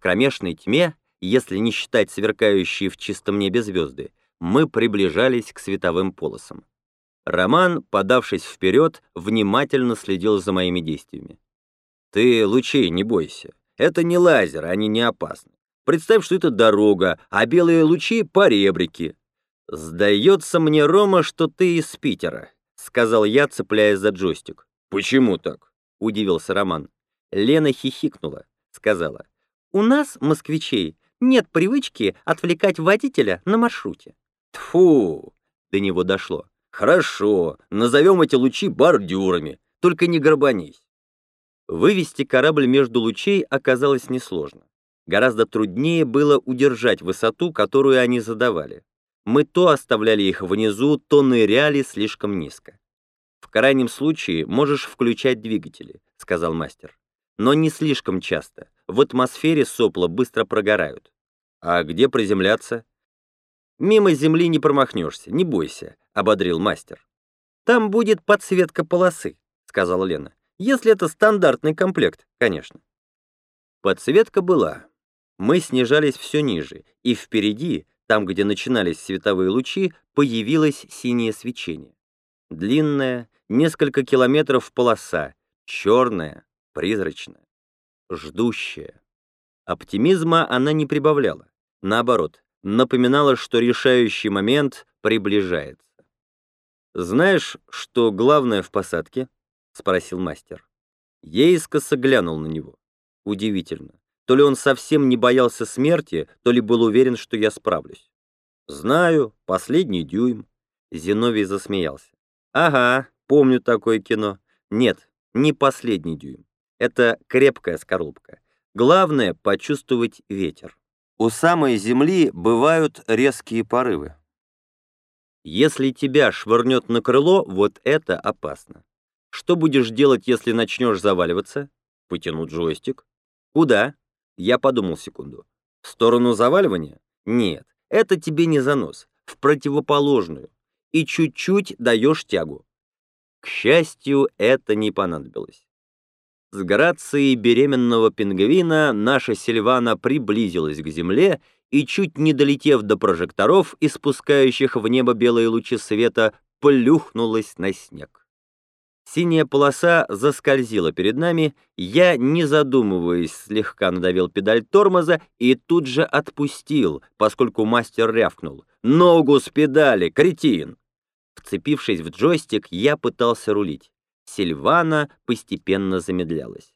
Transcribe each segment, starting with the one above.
В кромешной тьме, если не считать сверкающие в чистом небе звезды, мы приближались к световым полосам. Роман, подавшись вперед, внимательно следил за моими действиями. «Ты лучей не бойся. Это не лазер, они не опасны. Представь, что это дорога, а белые лучи — поребрики. «Сдается мне, Рома, что ты из Питера», — сказал я, цепляясь за джойстик. «Почему так?» — удивился Роман. Лена хихикнула, сказала. «У нас, москвичей, нет привычки отвлекать водителя на маршруте». Тфу, до него дошло. «Хорошо, назовем эти лучи бордюрами, только не горбанись». Вывести корабль между лучей оказалось несложно. Гораздо труднее было удержать высоту, которую они задавали. Мы то оставляли их внизу, то ныряли слишком низко. «В крайнем случае можешь включать двигатели», — сказал мастер. «Но не слишком часто. В атмосфере сопла быстро прогорают». «А где приземляться?» «Мимо земли не промахнешься, не бойся», — ободрил мастер. «Там будет подсветка полосы», — сказала Лена. «Если это стандартный комплект, конечно». Подсветка была. Мы снижались все ниже, и впереди, там, где начинались световые лучи, появилось синее свечение. Длинная, несколько километров полоса, черная, призрачная, ждущая. Оптимизма она не прибавляла. Наоборот, напоминала, что решающий момент приближается. «Знаешь, что главное в посадке?» — спросил мастер. Я искоса глянул на него. Удивительно. То ли он совсем не боялся смерти, то ли был уверен, что я справлюсь. «Знаю, последний дюйм». Зиновий засмеялся. «Ага, помню такое кино. Нет, не последний дюйм. Это крепкая скорлупка. Главное — почувствовать ветер. У самой земли бывают резкие порывы. Если тебя швырнет на крыло, вот это опасно. Что будешь делать, если начнешь заваливаться? Потянуть джойстик. Куда? Я подумал секунду. В сторону заваливания? Нет, это тебе не занос, в противоположную. И чуть-чуть даешь тягу. К счастью, это не понадобилось. С грацией беременного пингвина наша Сильвана приблизилась к земле и, чуть не долетев до прожекторов, испускающих в небо белые лучи света, плюхнулась на снег. Синяя полоса заскользила перед нами, я, не задумываясь, слегка надавил педаль тормоза и тут же отпустил, поскольку мастер рявкнул. «Ногу с педали, кретин!» Вцепившись в джойстик, я пытался рулить. Сильвана постепенно замедлялась.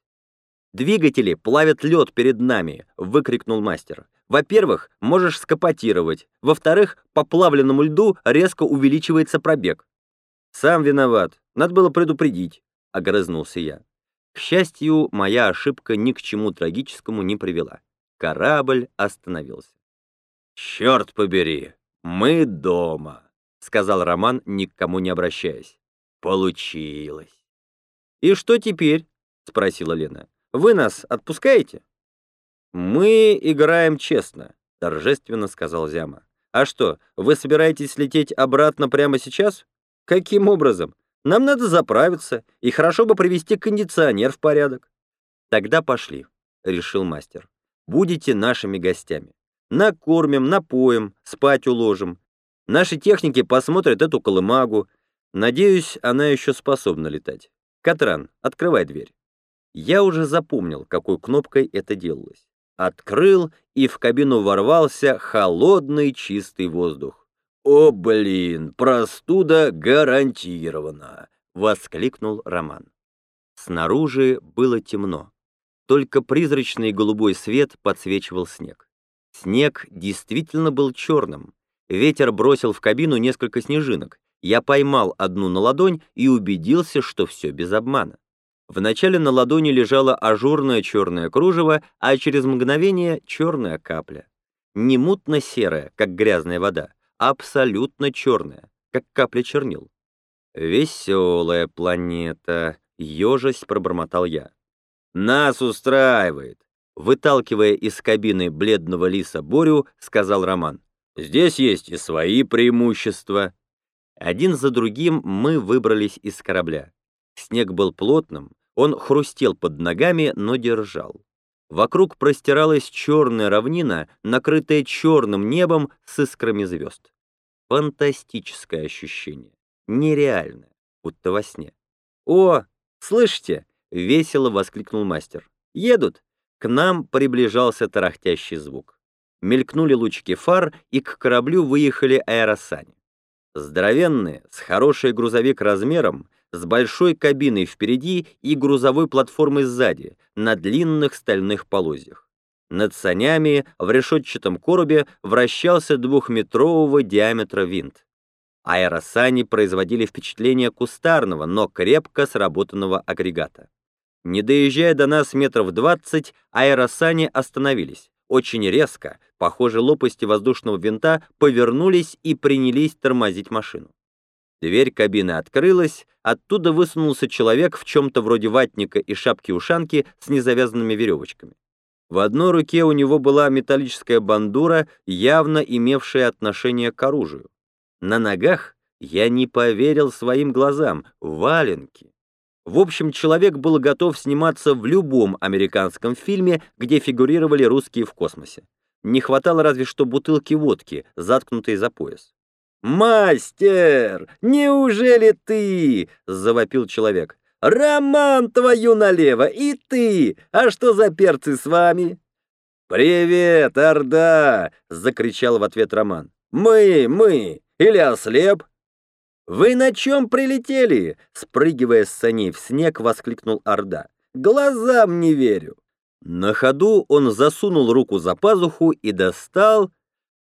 «Двигатели плавят лед перед нами!» — выкрикнул мастер. «Во-первых, можешь скопотировать. Во-вторых, по плавленному льду резко увеличивается пробег. «Сам виноват. Надо было предупредить», — огрызнулся я. К счастью, моя ошибка ни к чему трагическому не привела. Корабль остановился. «Черт побери, мы дома», — сказал Роман, ни к кому не обращаясь. «Получилось». «И что теперь?» — спросила Лена. «Вы нас отпускаете?» «Мы играем честно», — торжественно сказал Зяма. «А что, вы собираетесь лететь обратно прямо сейчас?» Каким образом? Нам надо заправиться, и хорошо бы привести кондиционер в порядок. Тогда пошли, решил мастер. Будете нашими гостями. Накормим, напоим, спать уложим. Наши техники посмотрят эту колымагу. Надеюсь, она еще способна летать. Катран, открывай дверь. Я уже запомнил, какой кнопкой это делалось. Открыл, и в кабину ворвался холодный чистый воздух. «О, блин, простуда гарантирована!» — воскликнул Роман. Снаружи было темно. Только призрачный голубой свет подсвечивал снег. Снег действительно был черным. Ветер бросил в кабину несколько снежинок. Я поймал одну на ладонь и убедился, что все без обмана. Вначале на ладони лежало ажурное черное кружево, а через мгновение черная капля. Не мутно-серая, как грязная вода, абсолютно черная, как капля чернил. «Веселая планета», — ежась пробормотал я. «Нас устраивает», — выталкивая из кабины бледного лиса Борю, сказал Роман. «Здесь есть и свои преимущества». Один за другим мы выбрались из корабля. Снег был плотным, он хрустел под ногами, но держал. Вокруг простиралась черная равнина, накрытая черным небом с искрами звезд. Фантастическое ощущение. Нереальное, будто во сне. «О, слышите?» — весело воскликнул мастер. «Едут!» К нам приближался тарахтящий звук. Мелькнули лучики фар, и к кораблю выехали аэросани. Здоровенные, с хороший грузовик размером, с большой кабиной впереди и грузовой платформой сзади, на длинных стальных полозьях. Над санями в решетчатом коробе вращался двухметрового диаметра винт. Аэросани производили впечатление кустарного, но крепко сработанного агрегата. Не доезжая до нас метров двадцать, аэросани остановились. Очень резко, похоже, лопасти воздушного винта повернулись и принялись тормозить машину. Дверь кабины открылась, оттуда высунулся человек в чем-то вроде ватника и шапки-ушанки с незавязанными веревочками. В одной руке у него была металлическая бандура, явно имевшая отношение к оружию. На ногах я не поверил своим глазам, валенки. В общем, человек был готов сниматься в любом американском фильме, где фигурировали русские в космосе. Не хватало разве что бутылки водки, заткнутой за пояс. «Мастер, неужели ты?» — завопил человек. «Роман твою налево, и ты! А что за перцы с вами?» «Привет, Орда!» — закричал в ответ Роман. «Мы, мы! Или ослеп?» «Вы на чем прилетели?» — спрыгивая с саней в снег, воскликнул Орда. «Глазам не верю!» На ходу он засунул руку за пазуху и достал...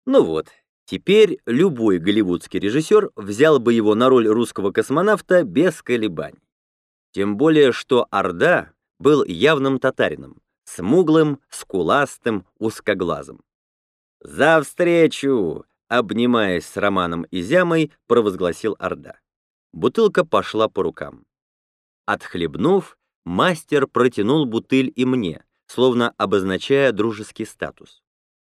Ну вот, Теперь любой голливудский режиссер взял бы его на роль русского космонавта без колебаний. Тем более, что Орда был явным татарином, смуглым, скуластым, узкоглазым. «За встречу!» — обнимаясь с Романом Изямой, провозгласил Орда. Бутылка пошла по рукам. Отхлебнув, мастер протянул бутыль и мне, словно обозначая дружеский статус.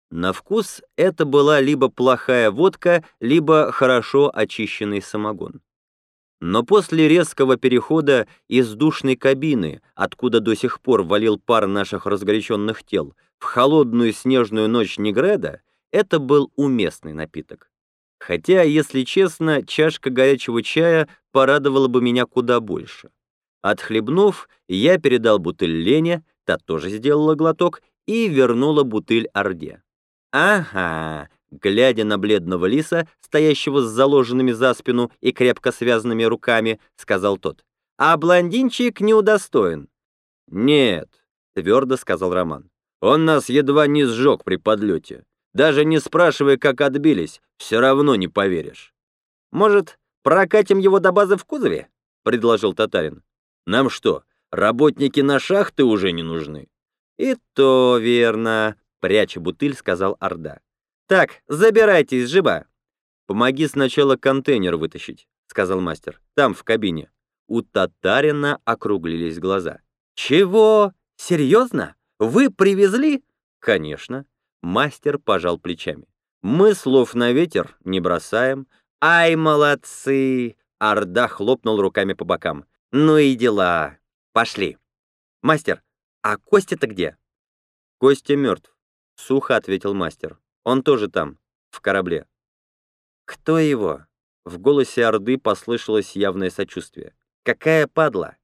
На вкус это была либо плохая водка, либо хорошо очищенный самогон. Но после резкого перехода из душной кабины, откуда до сих пор валил пар наших разгоряченных тел, в холодную снежную ночь Негреда, это был уместный напиток. Хотя, если честно, чашка горячего чая порадовала бы меня куда больше. Отхлебнув, я передал бутыль Лене, та тоже сделала глоток и вернула бутыль Орде. «Ага», глядя на бледного лиса, стоящего с заложенными за спину и крепко связанными руками, сказал тот. «А блондинчик не удостоен». «Нет», — твердо сказал Роман. «Он нас едва не сжег при подлете. Даже не спрашивая, как отбились, все равно не поверишь». «Может, прокатим его до базы в кузове?» — предложил татарин. «Нам что, работники на шахты уже не нужны?» «И то верно», пряча бутыль, сказал Орда. «Так, забирайтесь, живо!» «Помоги сначала контейнер вытащить», — сказал мастер. «Там, в кабине». У татарина округлились глаза. «Чего? Серьезно? Вы привезли?» «Конечно». Мастер пожал плечами. «Мы слов на ветер не бросаем». «Ай, молодцы!» Орда хлопнул руками по бокам. «Ну и дела. Пошли». «Мастер, а Костя-то где?» «Костя мертв. — сухо ответил мастер. «Он тоже там, в корабле». «Кто его?» В голосе Орды послышалось явное сочувствие. «Какая падла!»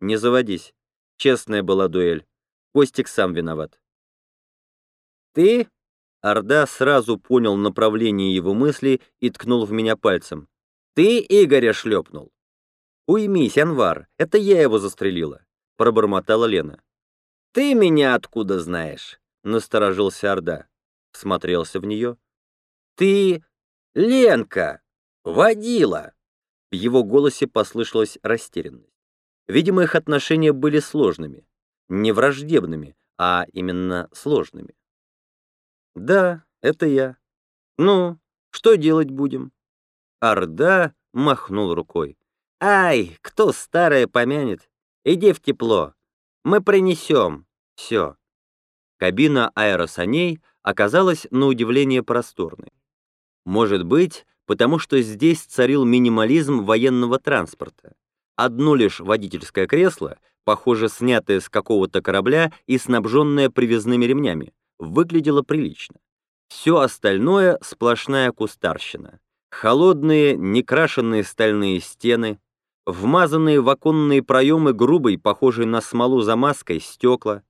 «Не заводись. Честная была дуэль. Костик сам виноват». «Ты?» Орда сразу понял направление его мысли и ткнул в меня пальцем. «Ты Игоря шлепнул!» «Уймись, Анвар, это я его застрелила», — пробормотала Лена. «Ты меня откуда знаешь?» — насторожился Орда. Всмотрелся в нее. «Ты... Ленка! Водила!» В его голосе послышалась растерянность. Видимо, их отношения были сложными. Не враждебными, а именно сложными. «Да, это я. Ну, что делать будем?» Орда махнул рукой. «Ай, кто старое помянет? Иди в тепло. Мы принесем. Все. Кабина аэросаней оказалась на удивление просторной. Может быть, потому что здесь царил минимализм военного транспорта. Одно лишь водительское кресло, похоже, снятое с какого-то корабля и снабженное привязными ремнями, выглядело прилично. Все остальное — сплошная кустарщина. Холодные, некрашенные стальные стены, вмазанные в оконные проемы грубой, похожей на смолу замазкой, стекла,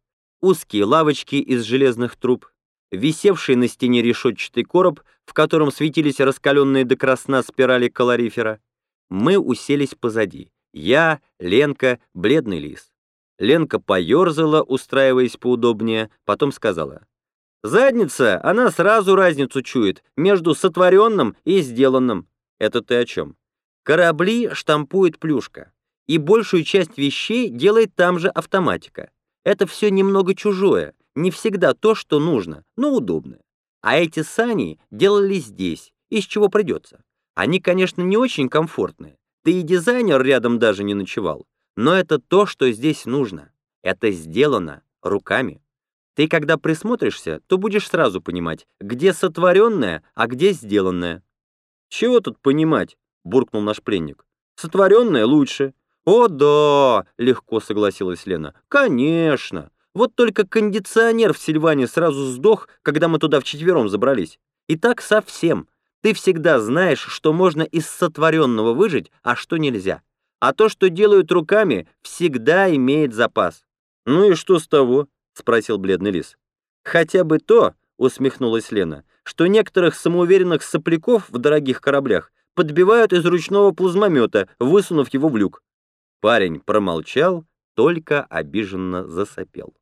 узкие лавочки из железных труб, висевший на стене решетчатый короб, в котором светились раскаленные до красна спирали калорифера. Мы уселись позади. Я, Ленка, бледный лис. Ленка поерзала, устраиваясь поудобнее, потом сказала. «Задница, она сразу разницу чует между сотворенным и сделанным». «Это ты о чем?» «Корабли штампует плюшка, и большую часть вещей делает там же автоматика. Это все немного чужое, не всегда то, что нужно, но удобное. А эти сани делали здесь, из чего придется. Они, конечно, не очень комфортные, да и дизайнер рядом даже не ночевал, но это то, что здесь нужно. Это сделано руками. Ты когда присмотришься, то будешь сразу понимать, где сотворенное, а где сделанное. «Чего тут понимать?» — буркнул наш пленник. «Сотворенное лучше». «О, да!» — легко согласилась Лена. «Конечно! Вот только кондиционер в Сильване сразу сдох, когда мы туда вчетвером забрались. И так совсем. Ты всегда знаешь, что можно из сотворенного выжить, а что нельзя. А то, что делают руками, всегда имеет запас. «Ну и что с того?» — спросил бледный лис. «Хотя бы то», — усмехнулась Лена, «что некоторых самоуверенных сопляков в дорогих кораблях подбивают из ручного плазмомета, высунув его в люк». Парень промолчал, только обиженно засопел.